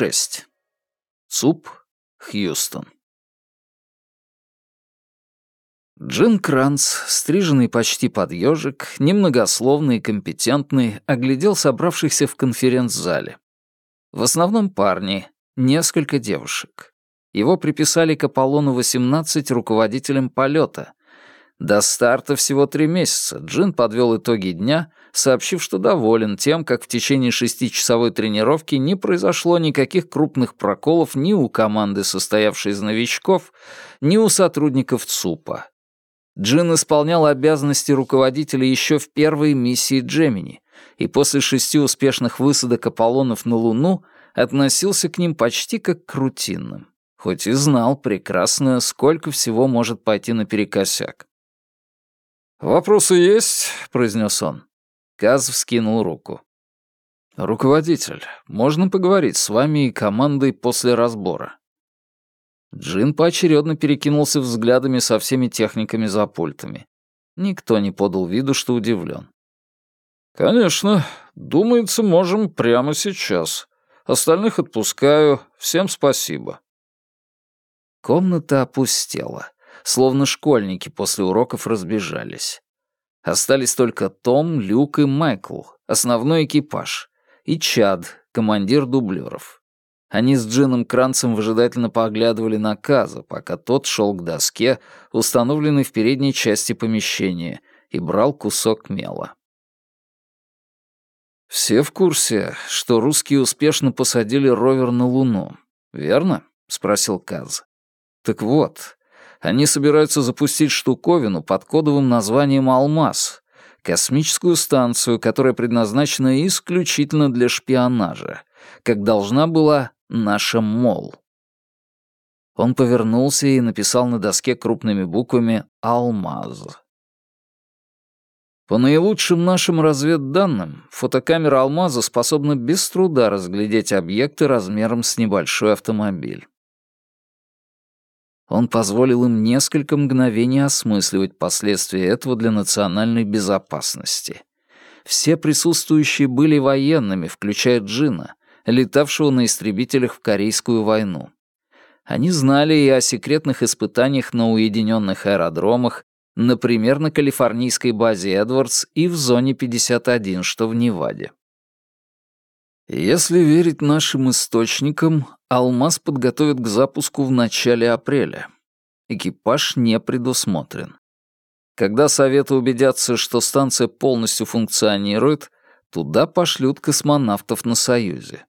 6. ЦУП, Хьюстон. Джин Кранц, стриженный почти под ежик, немногословный и компетентный, оглядел собравшихся в конференц-зале. В основном парни, несколько девушек. Его приписали к Аполлону-18 руководителем полета. До старта всего три месяца Джин подвел итоги дня, сообщив, что доволен тем, как в течение шестичасовой тренировки не произошло никаких крупных проколов ни у команды, состоявшей из новичков, ни у сотрудников ЦУПа. Джин исполнял обязанности руководителя еще в первой миссии Джемини, и после шести успешных высадок Аполлонов на Луну относился к ним почти как к рутинным, хоть и знал прекрасно, сколько всего может пойти наперекосяк. «Вопросы есть?» — произнес он. Каз вскинул руку. «Руководитель, можно поговорить с вами и командой после разбора?» Джин поочередно перекинулся взглядами со всеми техниками за пультами. Никто не подал виду, что удивлен. «Конечно. Думается, можем прямо сейчас. Остальных отпускаю. Всем спасибо». Комната опустела, словно школьники после уроков разбежались. Остались только Том, Люк и Майкл, основной экипаж, и Чад, командир дублеров. Они с Джином Кранцем выжидательно поглядывали на Каза, пока тот шел к доске, установленной в передней части помещения, и брал кусок мела. «Все в курсе, что русские успешно посадили ровер на Луну, верно?» — спросил Каз. «Так вот, они собираются запустить штуковину под кодовым названием «Алмаз», космическую станцию, которая предназначена исключительно для шпионажа, как должна была наша МОЛ. Он повернулся и написал на доске крупными буквами «Алмаз». По наилучшим нашим разведданным, фотокамера «Алмаза» способна без труда разглядеть объекты размером с небольшой автомобиль. Он позволил им несколько мгновений осмысливать последствия этого для национальной безопасности. Все присутствующие были военными, включая Джина, летавшего на истребителях в Корейскую войну. Они знали и о секретных испытаниях на уединенных аэродромах, например, на калифорнийской базе Эдвардс и в зоне 51, что в Неваде. Если верить нашим источникам, «Алмаз» подготовят к запуску в начале апреля. Экипаж не предусмотрен. Когда Советы убедятся, что станция полностью функционирует, туда пошлют космонавтов на Союзе.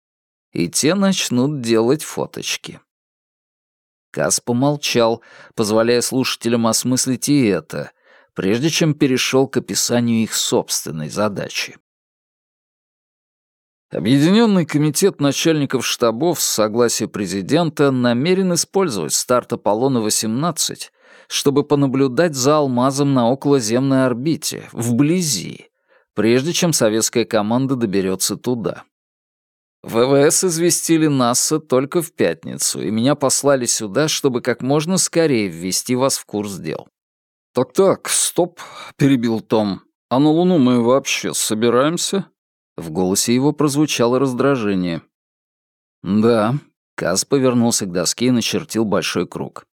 И те начнут делать фоточки. Кас помолчал, позволяя слушателям осмыслить и это, прежде чем перешел к описанию их собственной задачи. Объединенный комитет начальников штабов с согласия президента намерен использовать старт Аполлона-18, чтобы понаблюдать за алмазом на околоземной орбите, вблизи, прежде чем советская команда доберется туда. ВВС известили НАСА только в пятницу, и меня послали сюда, чтобы как можно скорее ввести вас в курс дел. «Так-так, стоп», — перебил Том. «А на Луну мы вообще собираемся?» В голосе его прозвучало раздражение. «Да». Каз повернулся к доске и начертил большой круг.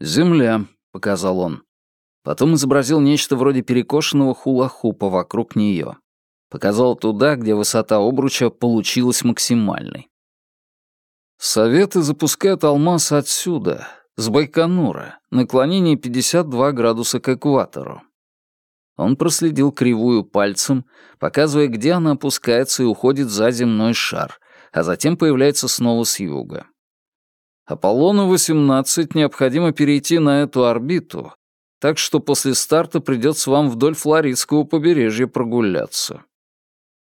«Земля», — показал он. Потом изобразил нечто вроде перекошенного хула-хупа вокруг нее. Показал туда, где высота обруча получилась максимальной. Советы запускают алмаз отсюда, с Байконура, наклонение 52 градуса к экватору. Он проследил кривую пальцем, показывая, где она опускается и уходит за земной шар, а затем появляется снова с юга. Аполлону-18 необходимо перейти на эту орбиту, так что после старта придется вам вдоль Флоридского побережья прогуляться.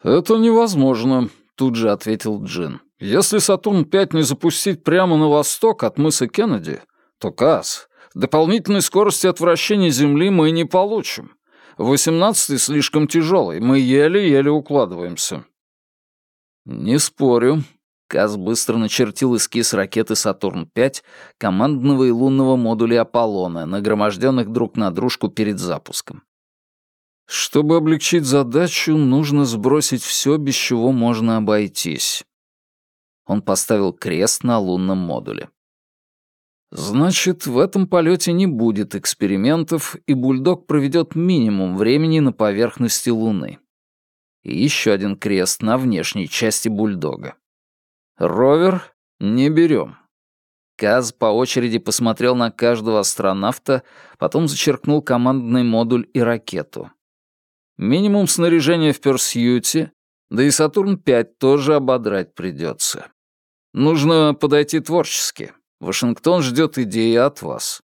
«Это невозможно», — тут же ответил Джин. «Если Сатурн-5 не запустить прямо на восток от мыса Кеннеди, то КАС, дополнительной скорости от вращения Земли мы не получим. Восемнадцатый слишком тяжелый, мы еле-еле укладываемся». «Не спорю». Каз быстро начертил эскиз ракеты «Сатурн-5», командного и лунного модуля «Аполлона», нагроможденных друг на дружку перед запуском. Чтобы облегчить задачу, нужно сбросить все, без чего можно обойтись. Он поставил крест на лунном модуле. Значит, в этом полете не будет экспериментов, и бульдог проведет минимум времени на поверхности Луны. И еще один крест на внешней части бульдога. Ровер не берем. Каз по очереди посмотрел на каждого астронавта, потом зачеркнул командный модуль и ракету. Минимум снаряжения в Персьюте, да и Сатурн-5 тоже ободрать придется. Нужно подойти творчески. Вашингтон ждет идеи от вас.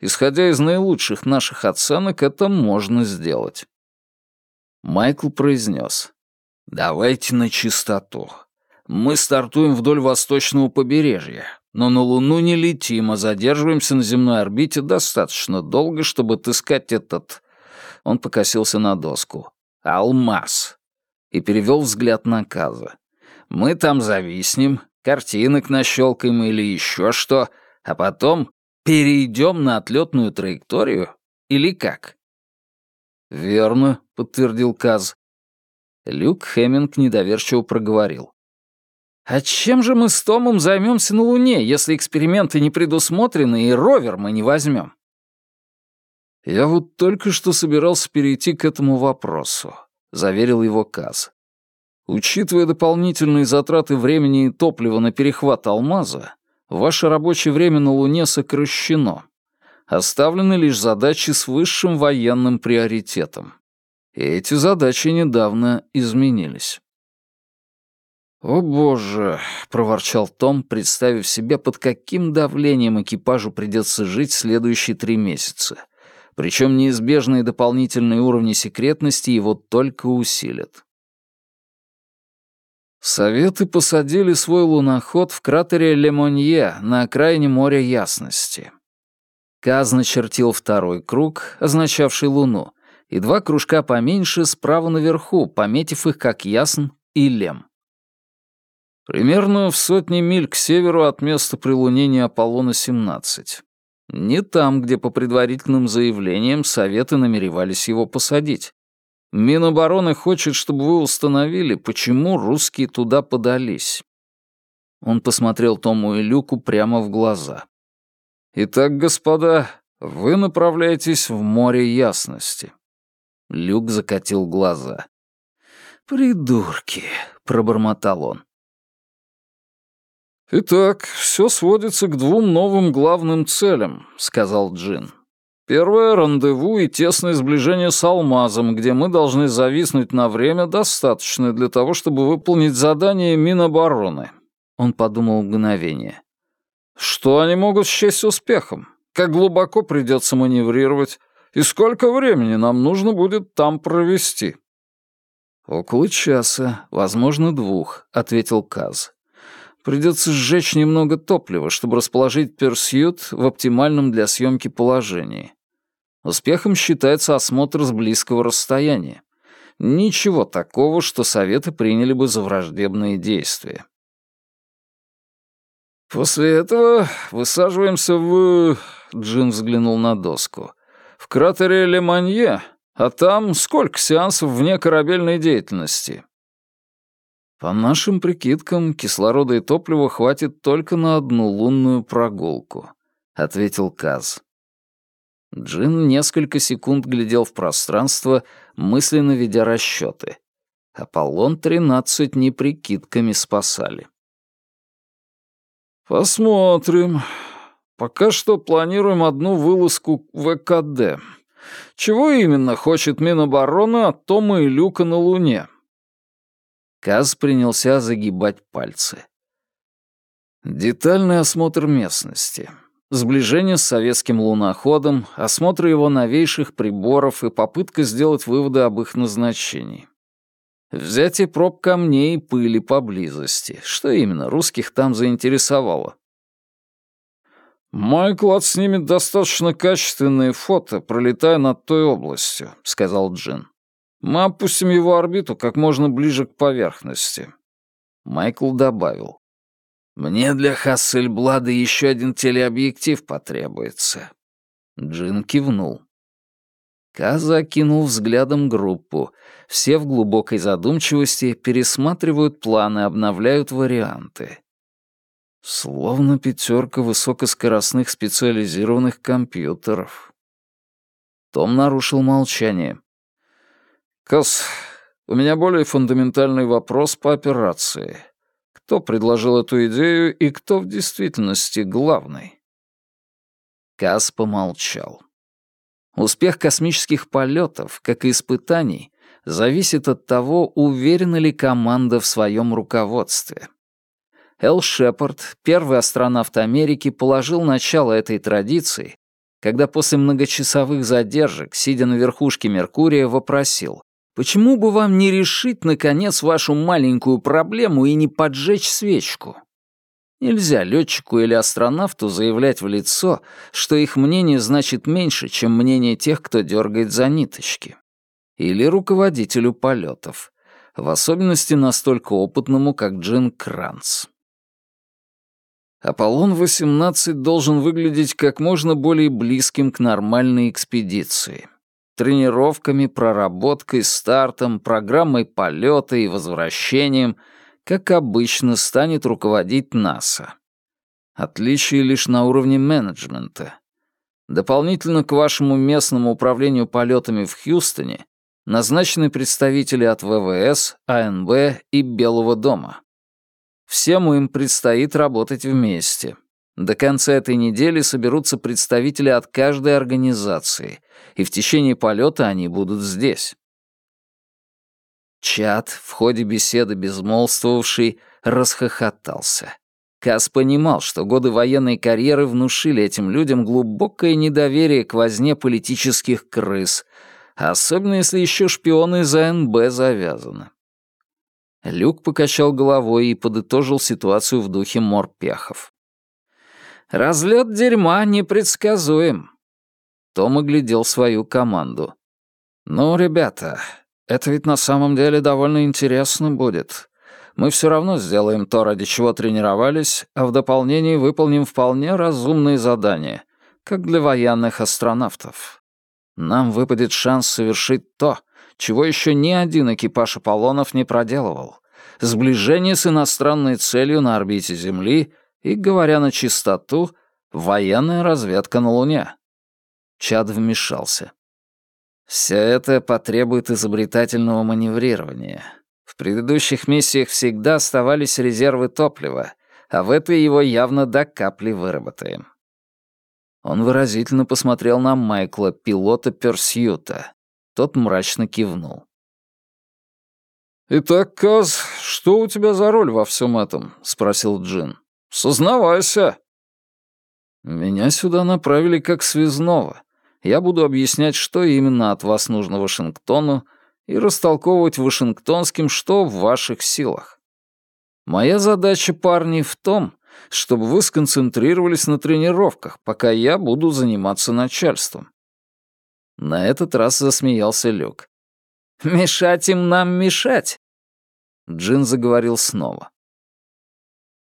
Исходя из наилучших наших оценок, это можно сделать. Майкл произнес. «Давайте на чистоту. Мы стартуем вдоль восточного побережья, но на Луну не летим, а задерживаемся на земной орбите достаточно долго, чтобы отыскать этот...» Он покосился на доску. «Алмаз». И перевел взгляд на Каза. «Мы там зависнем, картинок нащелкаем или еще что, а потом перейдем на отлетную траекторию? Или как?» «Верно», — подтвердил Каз. Люк Хеминг недоверчиво проговорил. «А чем же мы с Томом займемся на Луне, если эксперименты не предусмотрены и ровер мы не возьмем?» «Я вот только что собирался перейти к этому вопросу», — заверил его Каз. Учитывая дополнительные затраты времени и топлива на перехват алмаза, ваше рабочее время на Луне сокращено. Оставлены лишь задачи с высшим военным приоритетом. И эти задачи недавно изменились. «О боже!» — проворчал Том, представив себе, под каким давлением экипажу придется жить следующие три месяца. Причем неизбежные дополнительные уровни секретности его только усилят. Советы посадили свой луноход в кратере Лемонье на окраине моря Ясности. Каз начертил второй круг, означавший Луну, и два кружка поменьше справа наверху, пометив их как Ясн и Лем. Примерно в сотни миль к северу от места прилунения Аполлона-17. Не там, где по предварительным заявлениям Советы намеревались его посадить. Минобороны хочет, чтобы вы установили, почему русские туда подались». Он посмотрел Тому и Люку прямо в глаза. «Итак, господа, вы направляетесь в море ясности». Люк закатил глаза. «Придурки», — пробормотал он. «Итак, все сводится к двум новым главным целям», — сказал Джин. Первое — рандеву и тесное сближение с алмазом, где мы должны зависнуть на время, достаточное для того, чтобы выполнить задание Минобороны. Он подумал мгновение. Что они могут счесть успехом? Как глубоко придется маневрировать? И сколько времени нам нужно будет там провести? Около часа, возможно, двух, ответил Каз. Придется сжечь немного топлива, чтобы расположить Персьют в оптимальном для съемки положении. Успехом считается осмотр с близкого расстояния. Ничего такого, что Советы приняли бы за враждебные действия. «После этого высаживаемся в...» Джин взглянул на доску. «В кратере Леманье, а там сколько сеансов вне корабельной деятельности?» «По нашим прикидкам, кислорода и топлива хватит только на одну лунную прогулку», — ответил Каз. Джин несколько секунд глядел в пространство, мысленно ведя расчеты. Аполлон-13 не прикидками спасали. «Посмотрим. Пока что планируем одну вылазку в ВКД. Чего именно хочет Минобороны от Тома и Люка на Луне?» Каз принялся загибать пальцы. «Детальный осмотр местности сближение с советским луноходом, осмотр его новейших приборов и попытка сделать выводы об их назначении. Взятие проб камней и пыли поблизости. Что именно русских там заинтересовало? «Майкл отснимет достаточно качественные фото, пролетая над той областью», — сказал Джин. «Мы опустим его орбиту как можно ближе к поверхности». Майкл добавил. Мне для Хассельблада еще один телеобъектив потребуется». Джин кивнул. Каза кинул взглядом группу. Все в глубокой задумчивости пересматривают планы, обновляют варианты. Словно пятерка высокоскоростных специализированных компьютеров. Том нарушил молчание. «Кос, у меня более фундаментальный вопрос по операции. Кто предложил эту идею и кто в действительности главный?» Кас помолчал. Успех космических полетов, как и испытаний, зависит от того, уверена ли команда в своем руководстве. Эл Шепард, первый астронавт Америки, положил начало этой традиции, когда после многочасовых задержек, сидя на верхушке Меркурия, вопросил, «Почему бы вам не решить, наконец, вашу маленькую проблему и не поджечь свечку?» Нельзя летчику или астронавту заявлять в лицо, что их мнение значит меньше, чем мнение тех, кто дергает за ниточки. Или руководителю полетов, в особенности настолько опытному, как Джин Кранц. Аполлон-18 должен выглядеть как можно более близким к нормальной экспедиции. Тренировками, проработкой, стартом, программой полета и возвращением, как обычно, станет руководить НАСА. Отличие лишь на уровне менеджмента. Дополнительно к вашему местному управлению полетами в Хьюстоне назначены представители от ВВС, АНБ и Белого дома. Всем им предстоит работать вместе. До конца этой недели соберутся представители от каждой организации, и в течение полета они будут здесь. Чат, в ходе беседы безмолвствовавший, расхохотался. Кас понимал, что годы военной карьеры внушили этим людям глубокое недоверие к возне политических крыс, особенно если еще шпионы из АНБ завязаны. Люк покачал головой и подытожил ситуацию в духе морпехов. «Разлет дерьма непредсказуем». Том оглядел свою команду. «Ну, ребята, это ведь на самом деле довольно интересно будет. Мы все равно сделаем то, ради чего тренировались, а в дополнение выполним вполне разумные задания, как для военных астронавтов. Нам выпадет шанс совершить то, чего еще ни один экипаж Аполлонов не проделывал. Сближение с иностранной целью на орбите Земли и, говоря на чистоту, военная разведка на Луне. Чад вмешался. Все это потребует изобретательного маневрирования. В предыдущих миссиях всегда оставались резервы топлива, а в этой его явно до капли выработаем. Он выразительно посмотрел на Майкла, пилота Персьюта. Тот мрачно кивнул. «Итак, Каз, что у тебя за роль во всем этом?» — спросил Джин. «Сознавайся». «Меня сюда направили как связного. Я буду объяснять, что именно от вас нужно Вашингтону, и растолковывать вашингтонским, что в ваших силах. Моя задача, парни, в том, чтобы вы сконцентрировались на тренировках, пока я буду заниматься начальством. На этот раз засмеялся Люк. «Мешать им нам мешать!» Джин заговорил снова.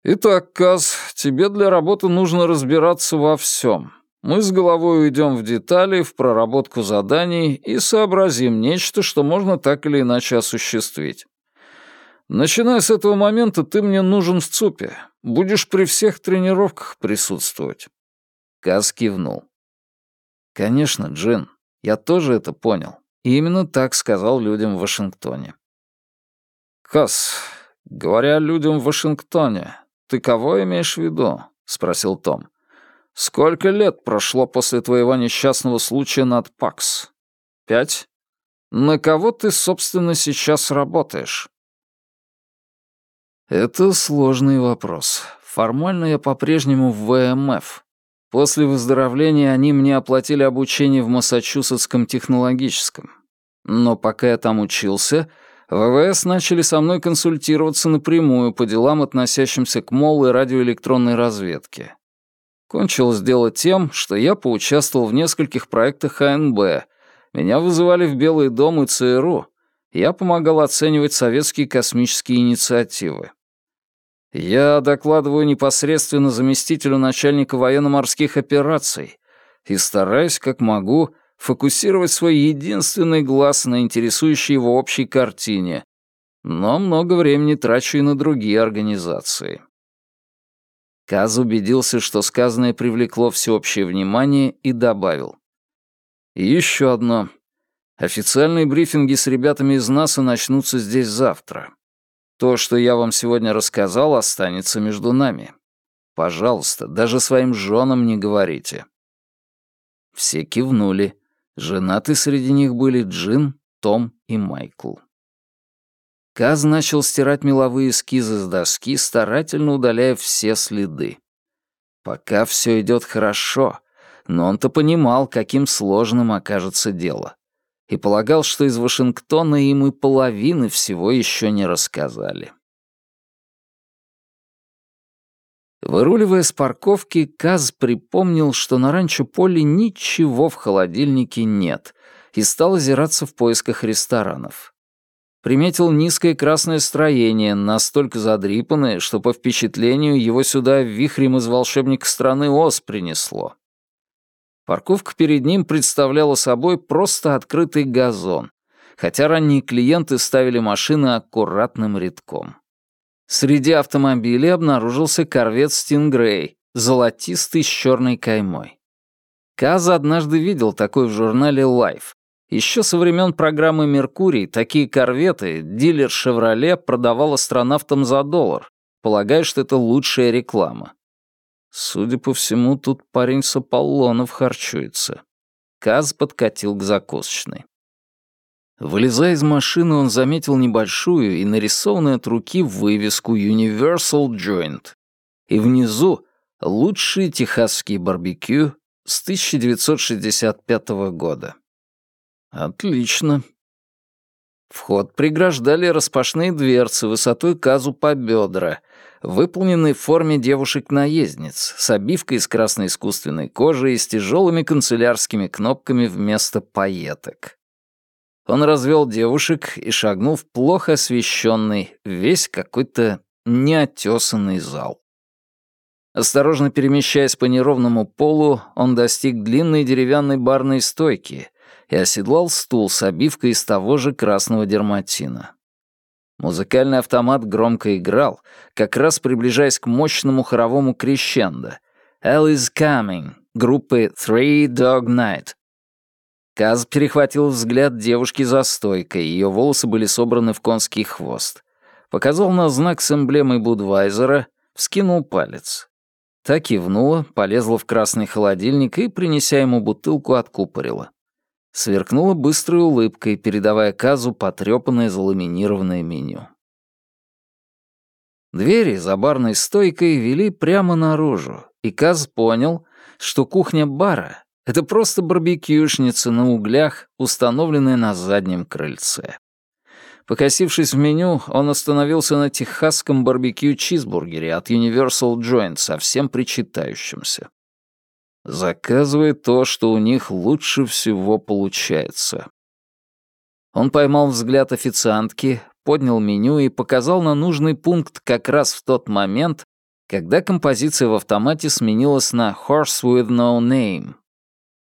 «Итак, Каз, тебе для работы нужно разбираться во всем. Мы с головой уйдем в детали, в проработку заданий и сообразим нечто, что можно так или иначе осуществить. Начиная с этого момента ты мне нужен в ЦУПе. Будешь при всех тренировках присутствовать». Каз кивнул. «Конечно, Джин, я тоже это понял. И именно так сказал людям в Вашингтоне. «Кас, говоря людям в Вашингтоне, ты кого имеешь в виду?» — спросил Том. «Сколько лет прошло после твоего несчастного случая над ПАКС? Пять? На кого ты, собственно, сейчас работаешь?» Это сложный вопрос. Формально я по-прежнему в ВМФ, После выздоровления они мне оплатили обучение в Массачусетском технологическом. Но пока я там учился, ВВС начали со мной консультироваться напрямую по делам, относящимся к МОЛ и радиоэлектронной разведке. Кончилось дело тем, что я поучаствовал в нескольких проектах АНБ. Меня вызывали в Белый дом и ЦРУ. Я помогал оценивать советские космические инициативы. Я докладываю непосредственно заместителю начальника военно-морских операций и стараюсь, как могу, фокусировать свой единственный глаз на интересующей его общей картине, но много времени трачу и на другие организации. Каз убедился, что сказанное привлекло всеобщее внимание и добавил. И еще одно. Официальные брифинги с ребятами из НАСА начнутся здесь завтра. То, что я вам сегодня рассказал, останется между нами. Пожалуйста, даже своим женам не говорите». Все кивнули. Женаты среди них были Джин, Том и Майкл. Каз начал стирать меловые эскизы с доски, старательно удаляя все следы. Пока все идет хорошо, но он-то понимал, каким сложным окажется дело. И полагал, что из Вашингтона им и половины всего еще не рассказали. Выруливая с парковки, Каз припомнил, что на ранчо Полли ничего в холодильнике нет, и стал озираться в поисках ресторанов. Приметил низкое красное строение, настолько задрипанное, что по впечатлению его сюда вихрем из волшебника страны Оз принесло. Парковка перед ним представляла собой просто открытый газон, хотя ранние клиенты ставили машины аккуратным рядком. Среди автомобилей обнаружился корвет «Стингрей», золотистый с черной каймой. Каза однажды видел такой в журнале Life. Еще со времен программы «Меркурий» такие корветы дилер «Шевроле» продавал астронавтам за доллар, полагая, что это лучшая реклама. Судя по всему, тут парень с Аполлонов харчуется. Каз подкатил к закусочной. Вылезая из машины, он заметил небольшую и нарисованную от руки вывеску Universal Joint. И внизу «Лучшие техасские барбекю с 1965 года». Отлично. Вход преграждали распашные дверцы высотой казу по бедра, выполненные в форме девушек-наездниц, с обивкой из красной искусственной кожи и с тяжелыми канцелярскими кнопками вместо пайеток. Он развел девушек и шагнул в плохо освещенный, весь какой-то неотесанный зал. Осторожно перемещаясь по неровному полу, он достиг длинной деревянной барной стойки и оседлал стул с обивкой из того же красного дерматина. Музыкальный автомат громко играл, как раз приближаясь к мощному хоровому крещендо «Hell is Coming» группы Three Dog Night, Каз перехватил взгляд девушки за стойкой, ее волосы были собраны в конский хвост. Показал на знак с эмблемой Будвайзера, вскинул палец. Так кивнула, полезла в красный холодильник и, принеся ему бутылку, откупорила. Сверкнула быстрой улыбкой, передавая Казу потрёпанное заламинированное меню. Двери за барной стойкой вели прямо наружу, и Каз понял, что кухня бара это просто барбекюшница на углях, установленная на заднем крыльце. Покосившись в меню, он остановился на техасском барбекю-чизбургере от Universal Joint, совсем причитающемся. Заказывай то, что у них лучше всего получается. Он поймал взгляд официантки, поднял меню и показал на нужный пункт как раз в тот момент, когда композиция в автомате сменилась на «Horse with no name»,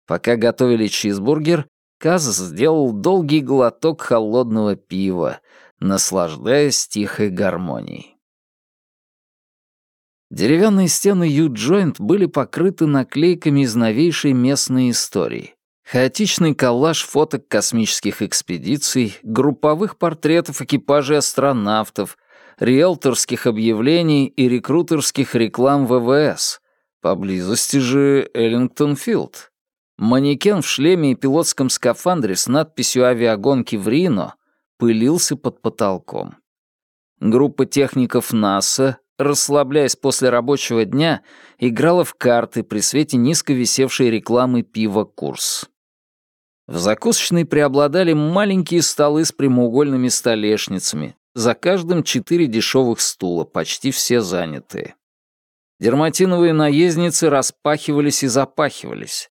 Пока готовили чизбургер, Каз сделал долгий глоток холодного пива, наслаждаясь тихой гармонией. Деревянные стены Ю-Джойнт были покрыты наклейками из новейшей местной истории. Хаотичный коллаж фоток космических экспедиций, групповых портретов экипажей астронавтов, риэлторских объявлений и рекрутерских реклам ВВС. Поблизости же Эллингтон-Филд. Манекен в шлеме и пилотском скафандре с надписью «Авиагонки в Рино» пылился под потолком. Группа техников НАСА, расслабляясь после рабочего дня, играла в карты при свете низко висевшей рекламы пива «Курс». В закусочной преобладали маленькие столы с прямоугольными столешницами, за каждым четыре дешевых стула, почти все занятые. Дерматиновые наездницы распахивались и запахивались.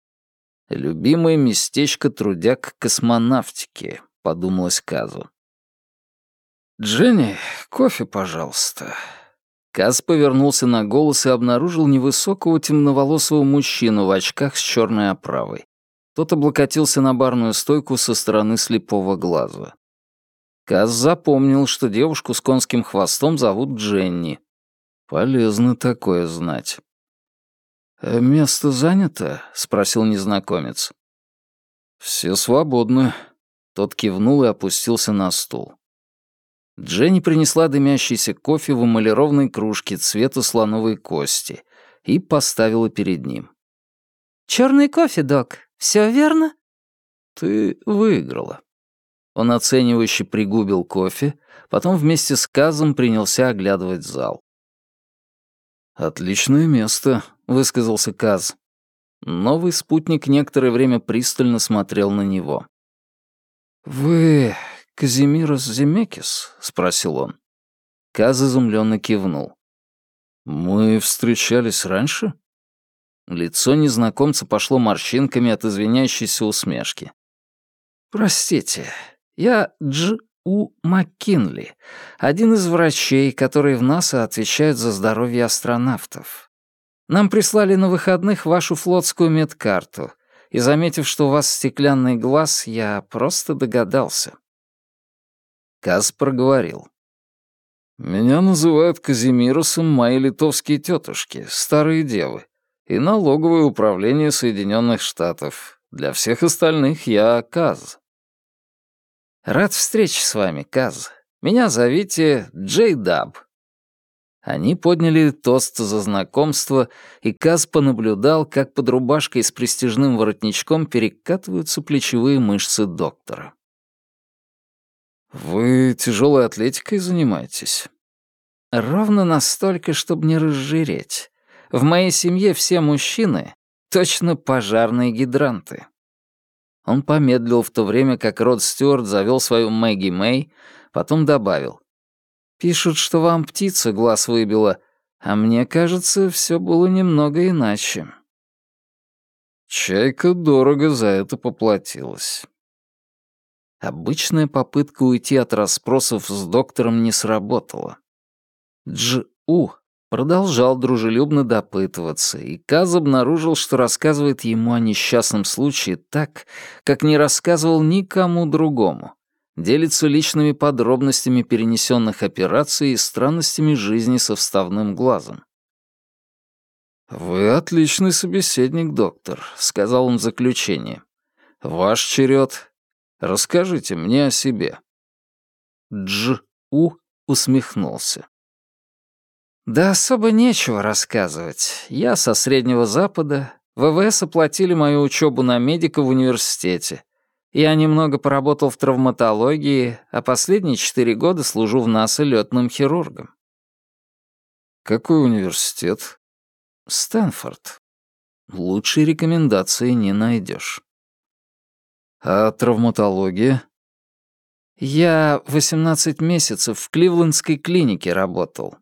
«Любимое местечко трудяг космонавтики», — подумалось Казу. «Дженни, кофе, пожалуйста». Каз повернулся на голос и обнаружил невысокого темноволосого мужчину в очках с черной оправой. Тот облокотился на барную стойку со стороны слепого глаза. Каз запомнил, что девушку с конским хвостом зовут Дженни. Полезно такое знать. «Э, «Место занято?» — спросил незнакомец. «Все свободны». Тот кивнул и опустился на стул. Дженни принесла дымящийся кофе в эмалированной кружке цвета слоновой кости и поставила перед ним. «Черный кофе, док. Все верно?» «Ты выиграла». Он оценивающе пригубил кофе, потом вместе с Казом принялся оглядывать зал. «Отличное место», — высказался Каз. Новый спутник некоторое время пристально смотрел на него. «Вы Казимирос Земекис?» — спросил он. Каз изумленно кивнул. «Мы встречались раньше?» Лицо незнакомца пошло морщинками от извиняющейся усмешки. «Простите, я Дж. У. Маккинли, один из врачей, которые в НАСА отвечают за здоровье астронавтов. Нам прислали на выходных вашу флотскую медкарту, и, заметив, что у вас стеклянный глаз, я просто догадался». Каз проговорил. «Меня называют Казимирусом мои литовские тетушки, старые девы, и налоговое управление Соединенных Штатов. Для всех остальных я Каз». «Рад встрече с вами, Каз. Меня зовите Джей Даб». Они подняли тост за знакомство, и Каз понаблюдал, как под рубашкой с престижным воротничком перекатываются плечевые мышцы доктора. «Вы тяжелой атлетикой занимаетесь?» «Ровно настолько, чтобы не разжиреть. В моей семье все мужчины — точно пожарные гидранты». Он помедлил в то время, как Род Стюарт завел свою Мэгги Мэй, потом добавил. «Пишут, что вам птица глаз выбила, а мне кажется, все было немного иначе». Чайка дорого за это поплатилась. Обычная попытка уйти от расспросов с доктором не сработала. Дж-У Продолжал дружелюбно допытываться, и Каз обнаружил, что рассказывает ему о несчастном случае так, как не рассказывал никому другому. Делится личными подробностями перенесенных операций и странностями жизни со вставным глазом. «Вы отличный собеседник, доктор», — сказал он в заключение. «Ваш черед. Расскажите мне о себе». Дж-У усмехнулся. Да особо нечего рассказывать. Я со Среднего Запада. ВВС оплатили мою учебу на медика в университете. Я немного поработал в травматологии, а последние четыре года служу в НАСА летным хирургом. Какой университет? Стэнфорд. Лучшей рекомендации не найдешь. А травматология? Я 18 месяцев в Кливлендской клинике работал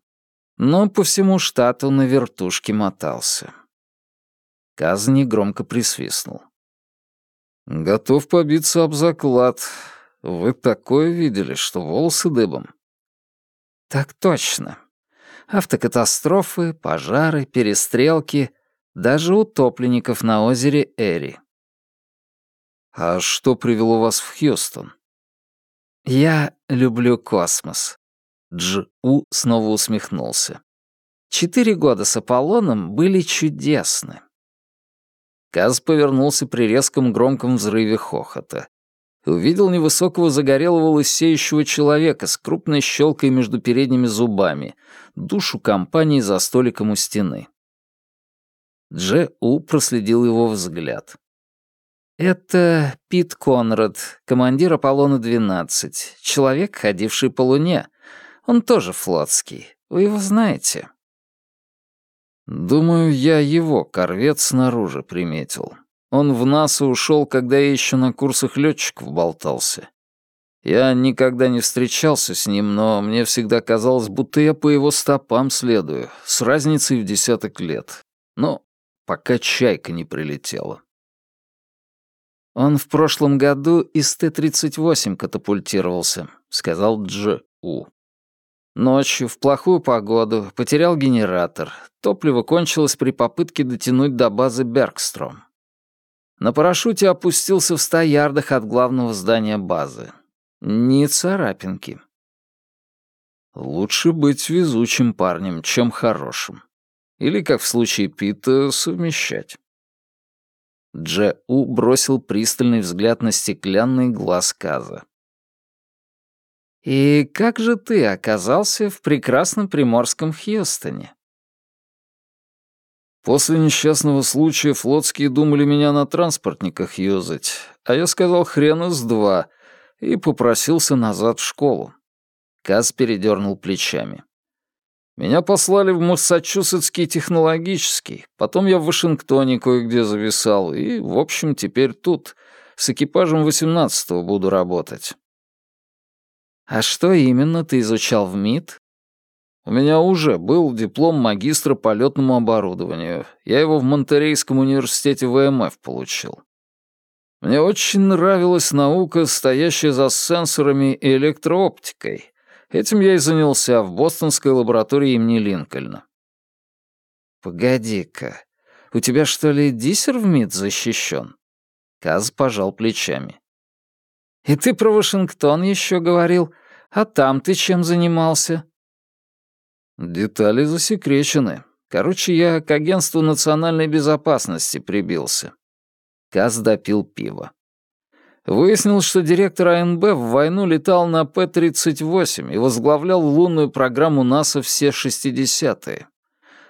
но по всему штату на вертушке мотался. Каз негромко присвистнул. «Готов побиться об заклад. Вы такое видели, что волосы дыбом?» «Так точно. Автокатастрофы, пожары, перестрелки, даже утопленников на озере Эри». «А что привело вас в Хьюстон?» «Я люблю космос. Дж-У снова усмехнулся. Четыре года с Аполлоном были чудесны. Каз повернулся при резком громком взрыве хохота. Увидел невысокого загорелого лысеющего человека с крупной щелкой между передними зубами, душу компании за столиком у стены. Дж-У проследил его взгляд. «Это Пит Конрад, командир Аполлона-12, человек, ходивший по Луне, он тоже флотский. Вы его знаете?» «Думаю, я его корвет снаружи приметил. Он в НАСА ушел, когда я еще на курсах летчиков болтался. Я никогда не встречался с ним, но мне всегда казалось, будто я по его стопам следую, с разницей в десяток лет. Но пока чайка не прилетела». «Он в прошлом году из Т-38 катапультировался», — сказал Дж. У. Ночью, в плохую погоду, потерял генератор. Топливо кончилось при попытке дотянуть до базы Бергстром. На парашюте опустился в ста ярдах от главного здания базы. Ни царапинки. Лучше быть везучим парнем, чем хорошим. Или, как в случае Пита, совмещать. Дже У бросил пристальный взгляд на стеклянный глаз Каза. «И как же ты оказался в прекрасном приморском Хьюстоне?» После несчастного случая флотские думали меня на транспортниках юзать, а я сказал хрена с два и попросился назад в школу. Каз передернул плечами. Меня послали в Массачусетский технологический, потом я в Вашингтоне кое-где зависал, и, в общем, теперь тут, с экипажем 18-го буду работать. А что именно ты изучал в МИД? У меня уже был диплом магистра по летному оборудованию. Я его в Монтерейском университете ВМФ получил. Мне очень нравилась наука, стоящая за сенсорами и электрооптикой, Этим я и занялся в бостонской лаборатории имени Линкольна. «Погоди-ка, у тебя что ли диссер в МИД защищен?» Каз пожал плечами. «И ты про Вашингтон еще говорил, а там ты чем занимался?» «Детали засекречены. Короче, я к агентству национальной безопасности прибился». Каз допил пиво. Выяснил, что директор АНБ в войну летал на П-38 и возглавлял лунную программу НАСА все 60-е.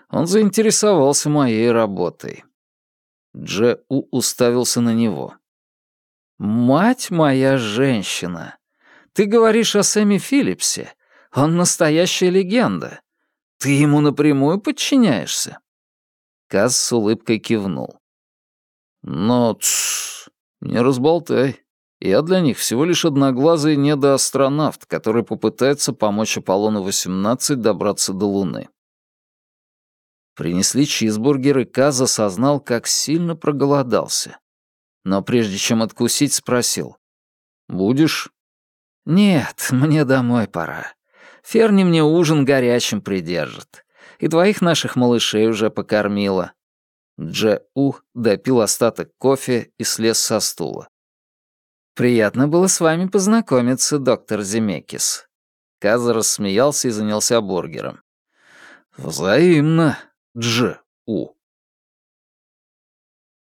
Он заинтересовался моей работой. Дже У уставился на него. «Мать моя женщина! Ты говоришь о Сэме Филлипсе. Он настоящая легенда. Ты ему напрямую подчиняешься?» Каз с улыбкой кивнул. «Но, тссс, не разболтай. Я для них всего лишь одноглазый недоастронавт, который попытается помочь Аполлону-18 добраться до Луны. Принесли чизбургер, и Каз осознал, как сильно проголодался. Но прежде чем откусить, спросил. «Будешь?» «Нет, мне домой пора. Ферни мне ужин горячим придержит. И твоих наших малышей уже покормила». Дже-У допил остаток кофе и слез со стула. «Приятно было с вами познакомиться, доктор Земекис». Каза рассмеялся и занялся бургером. «Взаимно, Дж. У».